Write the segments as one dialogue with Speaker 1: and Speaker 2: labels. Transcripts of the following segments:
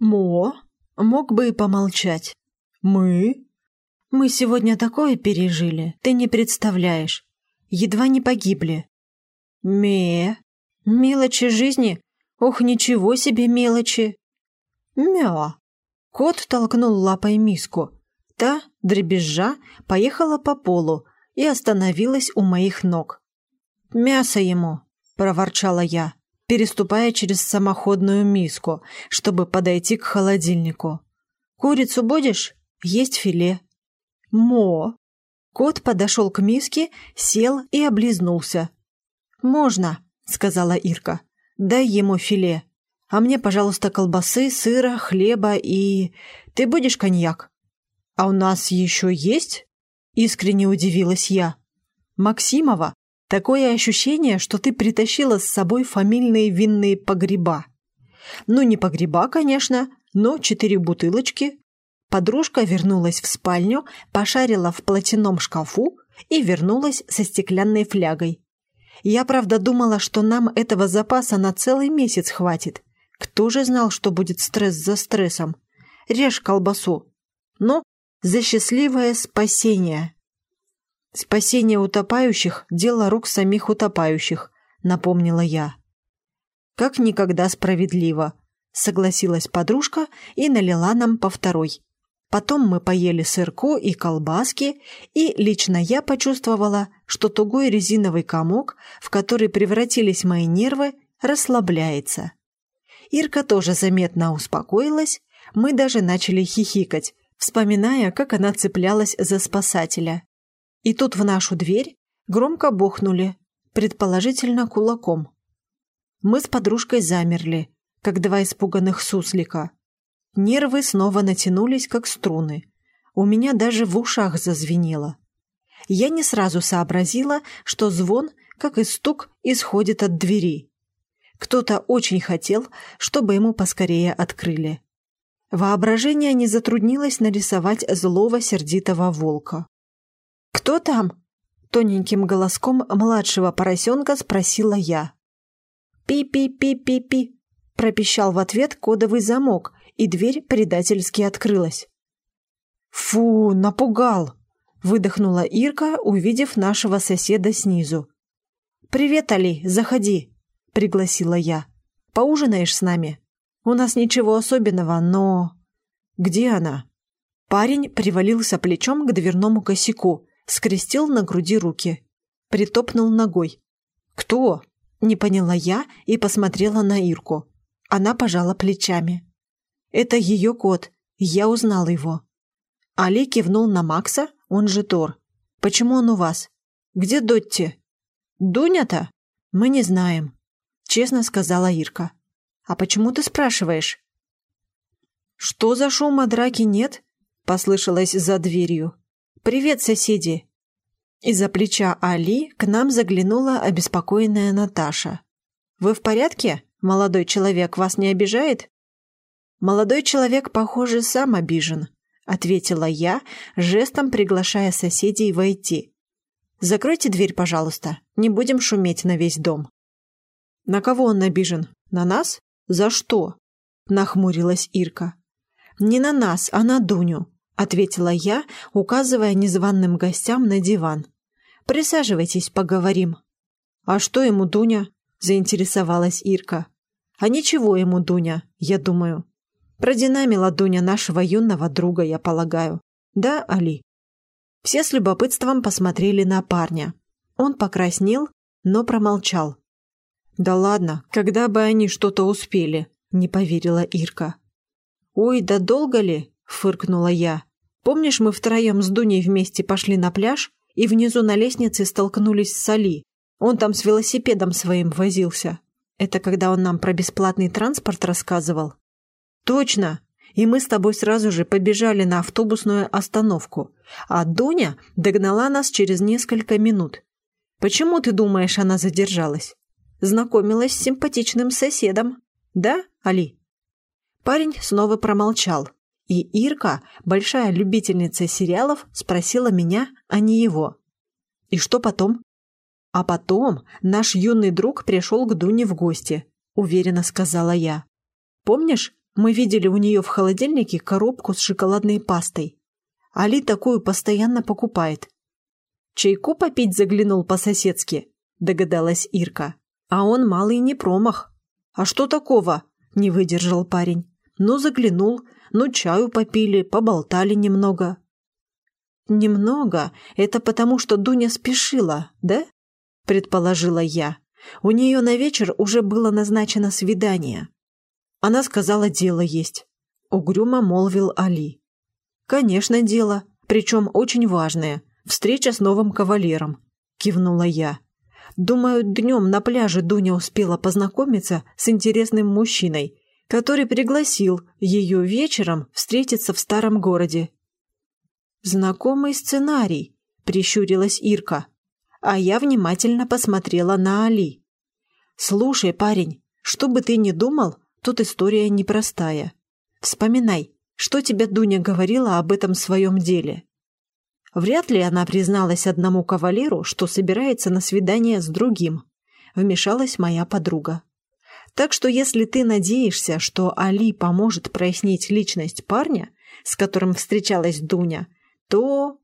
Speaker 1: Мо, мог бы и помолчать.
Speaker 2: Мы?
Speaker 1: Мы сегодня такое пережили, ты не представляешь. Едва не погибли. Ме, мелочи жизни? Ох, ничего себе мелочи. Мя. Кот толкнул лапой миску. Та, дребезжа, поехала по полу и остановилась у моих ног. «Мясо ему!» – проворчала я, переступая через самоходную миску, чтобы подойти к холодильнику. «Курицу будешь? Есть филе». «Мо!» Кот подошел к миске, сел и облизнулся. «Можно», — сказала Ирка. «Дай ему филе. А мне, пожалуйста, колбасы, сыра, хлеба и... Ты будешь коньяк?» «А у нас еще есть?» — искренне удивилась я. «Максимова, такое ощущение, что ты притащила с собой фамильные винные погреба. Ну, не погреба, конечно, но четыре бутылочки, Подружка вернулась в спальню, пошарила в платяном шкафу и вернулась со стеклянной флягой. Я, правда, думала, что нам этого запаса на целый месяц хватит. Кто же знал, что будет стресс за стрессом? Режь колбасу. Но за счастливое спасение. Спасение утопающих – дело рук самих утопающих, напомнила я. Как никогда справедливо, согласилась подружка и налила нам по второй. Потом мы поели сырку и колбаски, и лично я почувствовала, что тугой резиновый комок, в который превратились мои нервы, расслабляется. Ирка тоже заметно успокоилась, мы даже начали хихикать, вспоминая, как она цеплялась за спасателя. И тут в нашу дверь громко бухнули, предположительно кулаком. Мы с подружкой замерли, как два испуганных суслика. Нервы снова натянулись, как струны. У меня даже в ушах зазвенело. Я не сразу сообразила, что звон, как и стук, исходит от двери. Кто-то очень хотел, чтобы ему поскорее открыли. Воображение не затруднилось нарисовать злого сердитого волка. «Кто там?» — тоненьким голоском младшего поросенка спросила я. «Пи-пи-пи-пи-пи», — пропищал в ответ кодовый замок, и дверь предательски открылась. «Фу, напугал!» – выдохнула Ирка, увидев нашего соседа снизу. «Привет, Али, заходи!» – пригласила я. «Поужинаешь с нами? У нас ничего особенного, но...» «Где она?» Парень привалился плечом к дверному косяку, скрестил на груди руки. Притопнул ногой. «Кто?» – не поняла я и посмотрела на Ирку. Она пожала плечами. Это ее кот. Я узнал его. Али кивнул на Макса, он же Тор. Почему он у вас? Где Дотти? Дуня-то? Мы не знаем, честно сказала Ирка. А почему ты спрашиваешь? Что за шума драки нет? Послышалось за дверью. Привет, соседи. Из-за плеча Али к нам заглянула обеспокоенная Наташа. Вы в порядке? Молодой человек вас не обижает? «Молодой человек, похоже, сам обижен», — ответила я, жестом приглашая соседей войти. «Закройте дверь, пожалуйста, не будем шуметь на весь дом». «На кого он обижен? На нас? За что?» — нахмурилась Ирка. «Не на нас, а на Дуню», — ответила я, указывая незваным гостям на диван. «Присаживайтесь, поговорим». «А что ему Дуня?» — заинтересовалась Ирка. «А ничего ему Дуня, я думаю. Продинамила Дуня нашего юного друга, я полагаю. Да, Али?» Все с любопытством посмотрели на парня. Он покраснел, но промолчал. «Да ладно, когда бы они что-то успели?» – не поверила Ирка. «Ой, да долго ли?» – фыркнула я. «Помнишь, мы втроем с Дуней вместе пошли на пляж и внизу на лестнице столкнулись с Али? Он там с велосипедом своим возился. Это когда он нам про бесплатный транспорт рассказывал?» «Точно! И мы с тобой сразу же побежали на автобусную остановку, а Дуня догнала нас через несколько минут. Почему ты думаешь, она задержалась? Знакомилась с симпатичным соседом. Да, Али?» Парень снова промолчал, и Ирка, большая любительница сериалов, спросила меня, а не его. «И что потом?» «А потом наш юный друг пришел к Дуне в гости», — уверенно сказала я. «Помнишь, Мы видели у нее в холодильнике коробку с шоколадной пастой. Али такую постоянно покупает. «Чайку попить заглянул по-соседски», – догадалась Ирка. «А он малый не промах». «А что такого?» – не выдержал парень. «Ну, заглянул, ну, чаю попили, поболтали немного». «Немного? Это потому, что Дуня спешила, да?» – предположила я. У нее на вечер уже было назначено свидание. Она сказала, дело есть. Угрюмо молвил Али. «Конечно, дело, причем очень важное. Встреча с новым кавалером», – кивнула я. «Думаю, днем на пляже Дуня успела познакомиться с интересным мужчиной, который пригласил ее вечером встретиться в старом городе. «Знакомый сценарий», – прищурилась Ирка. А я внимательно посмотрела на Али. «Слушай, парень, что бы ты ни думал, тут история непростая. Вспоминай, что тебе Дуня говорила об этом своем деле?» Вряд ли она призналась одному кавалеру, что собирается на свидание с другим. Вмешалась моя подруга. Так что если ты надеешься, что Али поможет прояснить личность парня, с которым встречалась Дуня, то...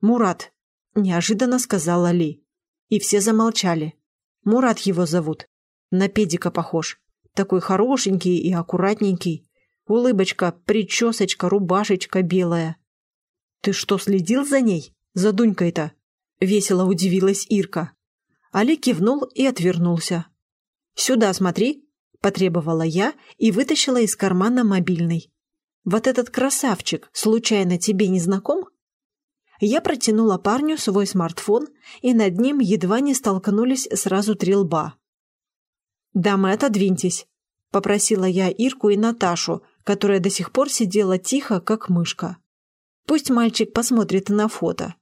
Speaker 1: «Мурат», — неожиданно сказала Ли. И все замолчали. «Мурат его зовут. На педика похож. Такой хорошенький и аккуратненький. Улыбочка, причесочка, рубашечка белая». «Ты что, следил за ней? За Дунькой-то?» — весело удивилась Ирка. Али кивнул и отвернулся. «Сюда смотри», — потребовала я и вытащила из кармана мобильный. Вот этот красавчик случайно тебе не знаком?» Я протянула парню свой смартфон, и над ним едва не столкнулись сразу три лба. «Дамы, отодвиньтесь», — попросила я Ирку и Наташу, которая до сих пор сидела тихо, как мышка. «Пусть мальчик посмотрит на фото».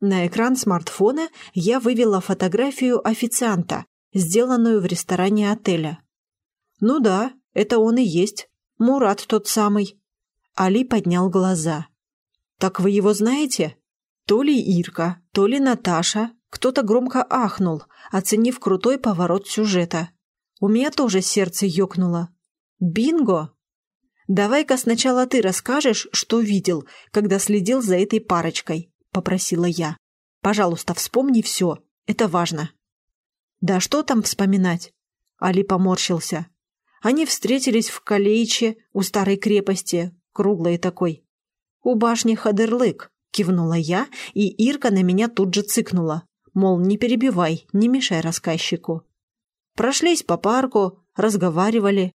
Speaker 1: На экран смартфона я вывела фотографию официанта, сделанную в ресторане отеля. «Ну да, это он и есть. Мурат тот самый». Али поднял глаза. «Так вы его знаете?» То ли Ирка, то ли Наташа. Кто-то громко ахнул, оценив крутой поворот сюжета. У меня тоже сердце ёкнуло. «Бинго!» «Давай-ка сначала ты расскажешь, что видел, когда следил за этой парочкой», — попросила я. «Пожалуйста, вспомни все. Это важно». «Да что там вспоминать?» Али поморщился. Они встретились в Калеиче у старой крепости, круглой такой. «У башни Хадерлык», — кивнула я, и Ирка на меня тут же цыкнула. Мол, не перебивай, не мешай рассказчику. Прошлись по парку, разговаривали.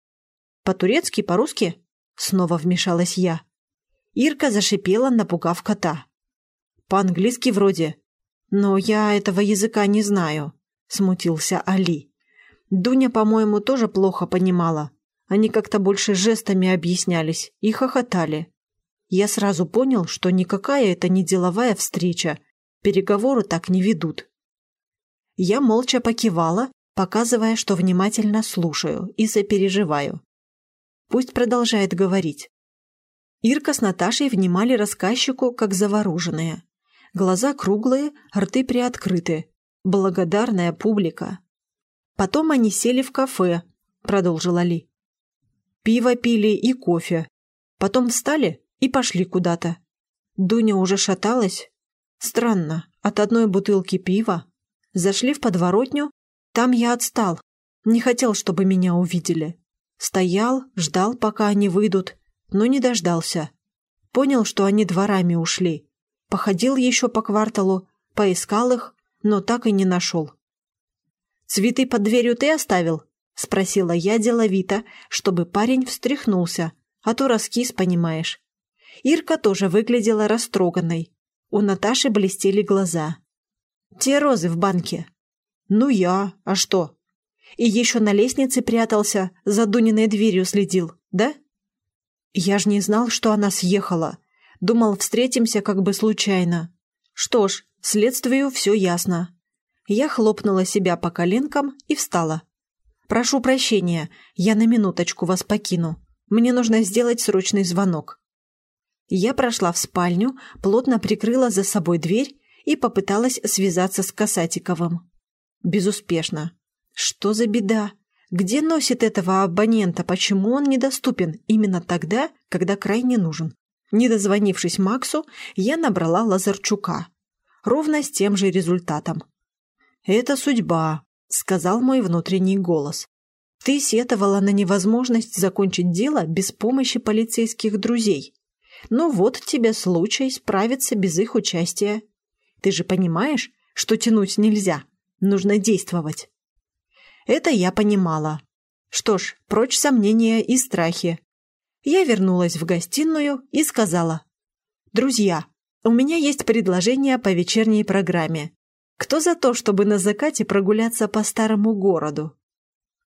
Speaker 1: «По-турецки, по-русски?» — снова вмешалась я. Ирка зашипела, напугав кота. «По-английски вроде. Но я этого языка не знаю», — смутился Али. Дуня, по-моему, тоже плохо понимала. Они как-то больше жестами объяснялись и хохотали. Я сразу понял, что никакая это не деловая встреча. Переговоры так не ведут. Я молча покивала, показывая, что внимательно слушаю и сопереживаю. Пусть продолжает говорить. Ирка с Наташей внимали рассказчику, как завороженные. Глаза круглые, рты приоткрыты. Благодарная публика. Потом они сели в кафе, продолжил Али. Пиво пили и кофе. Потом встали и пошли куда-то. Дуня уже шаталась. Странно, от одной бутылки пива. Зашли в подворотню, там я отстал. Не хотел, чтобы меня увидели. Стоял, ждал, пока они выйдут, но не дождался. Понял, что они дворами ушли. Походил еще по кварталу, поискал их, но так и не нашел. «Цветы под дверью ты оставил?» — спросила я деловито, чтобы парень встряхнулся, а то раскис, понимаешь. Ирка тоже выглядела растроганной. У Наташи блестели глаза. «Те розы в банке». «Ну я, а что?» «И еще на лестнице прятался, за Дуниной дверью следил, да?» «Я ж не знал, что она съехала. Думал, встретимся как бы случайно. Что ж, следствию все ясно. Я хлопнула себя по коленкам и встала. «Прошу прощения, я на минуточку вас покину. Мне нужно сделать срочный звонок». Я прошла в спальню, плотно прикрыла за собой дверь и попыталась связаться с Касатиковым. Безуспешно. Что за беда? Где носит этого абонента, почему он недоступен именно тогда, когда крайне нужен? Не дозвонившись Максу, я набрала Лазарчука. Ровно с тем же результатом. «Это судьба», — сказал мой внутренний голос. «Ты сетовала на невозможность закончить дело без помощи полицейских друзей. Ну вот тебе случай справиться без их участия. Ты же понимаешь, что тянуть нельзя, нужно действовать». Это я понимала. Что ж, прочь сомнения и страхи. Я вернулась в гостиную и сказала. «Друзья, у меня есть предложение по вечерней программе. Кто за то, чтобы на закате прогуляться по старому городу?»